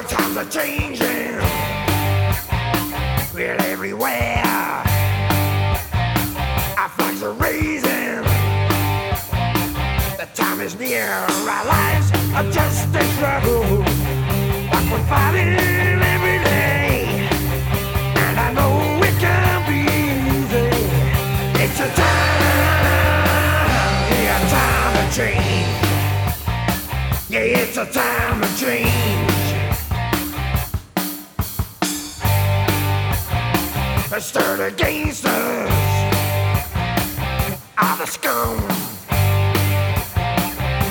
are changing. We're everywhere. Our flags are raising. The time is near. Our lives are just a struggle. We're fighting every day. And I know it can be easy. It's a time. Yeah, time to change. Yeah, it's a time to change. The stirred against us are the scum,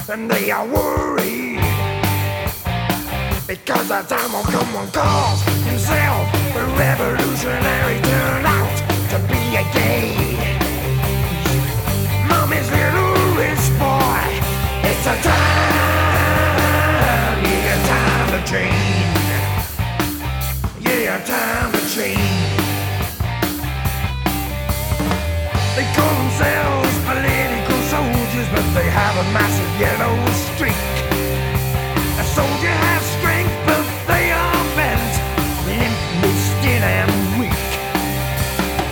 and they are worried because the time will come when cause himself the revolutionary call themselves political soldiers, but they have a massive yellow streak. A soldier has strength, but they are bent, limp, skin, and weak.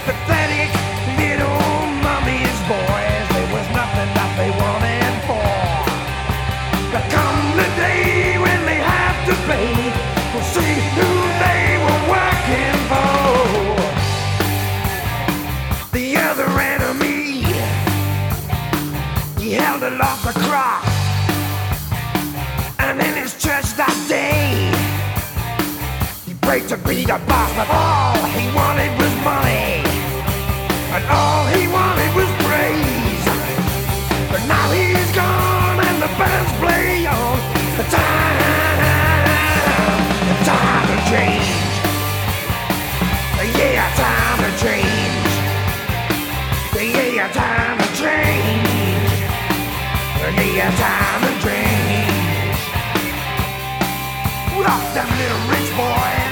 Pathetic little mummies, boys. There was nothing that they wanted for. But he held the cross. And in his church that day, he prayed to be the boss, of all Yeah, time to change. Rock them little rich boys.